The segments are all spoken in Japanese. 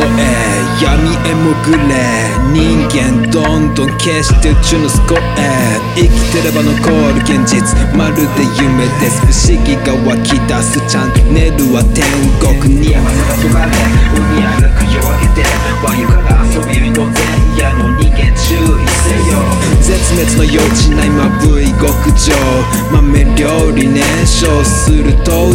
え闇へ潜れ人間どんどん消して宇宙のスコへ生きてれば残る現実まるで夢です不思議が湧き出すチャンネルは天国に山空まで海歩く夜明けて和湯から遊びの前夜の人間注意せよ絶滅の余地ないまぶい極上豆料理燃焼する登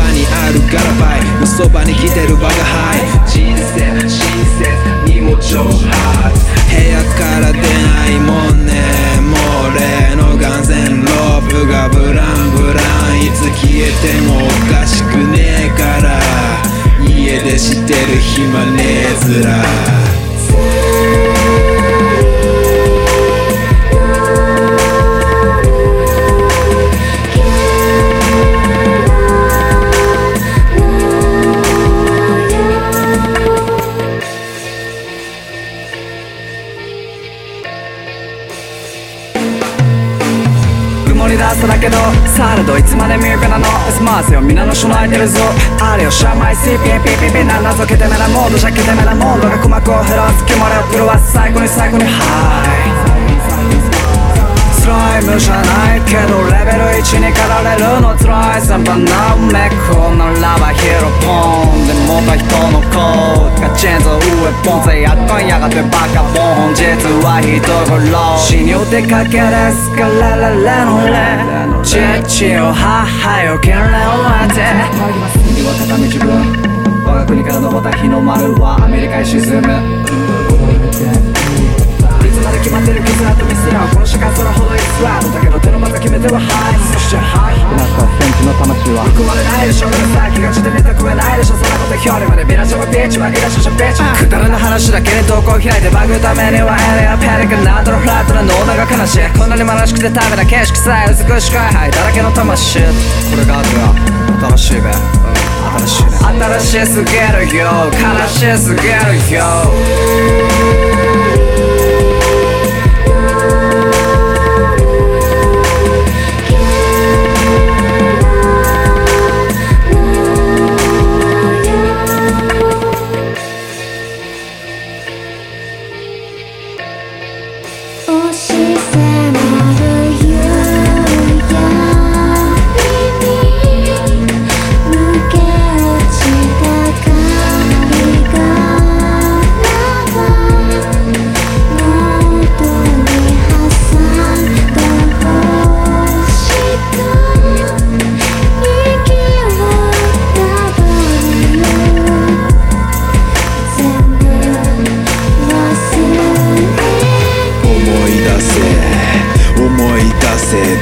ばにあるガラバイのそばに来てる我が輩人生親切にも挑発部屋から出ないもんね。もう例の眼線ロープがブランブラン。いつ消えてもおかしくねえから。家でしてる暇ねえずら。曇り出すだけどされどいつまで見るかなの。すませよ皆の備えてるぞ。あれよシャマイ CPPPP な謎けてめなモードじゃけてめなモードが鼓膜を減らす煙を狂わす最高に最高にハイスライムじゃないけどレベル1に駆られるの辛い先輩なめこならばヒーローポンでもた人のコードがチェンズ上ポンぜやっとんやがてバカボン本日は人殺死にお出かけですからララのレ父よ母よけれを当て次は片道分我が国から登った日の丸はアメリカへ沈む話だけに投稿開いてバグためにはエレアペリカなんだろフラットな脳が悲し。いこんなに虚しくて食べた景色さえ美しくはい。だらけの魂。これがあるが新しいべうん。新しいね新しすぎるよ。悲しすぎるよ。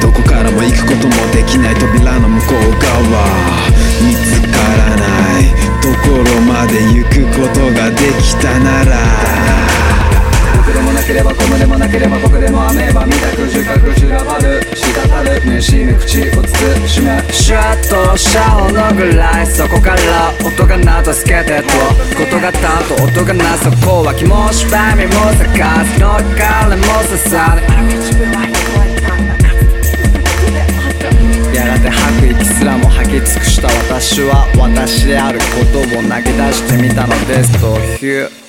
どこからも行くこともできない扉の向こう側。見つからないところまで行くことができたなら。僕でもなければコムでもなければ僕でもアメーバみたく自覚散らばる滴るねしめ口を慎めシュッとしたほのぐらいそこから音が鳴と助けてと。ことがたと音がなそこは気持ちばみも咲かすの彼も刺さるやがて吐く息すらも吐き尽くした私は私であることを投げ出してみたのですと。ヒュー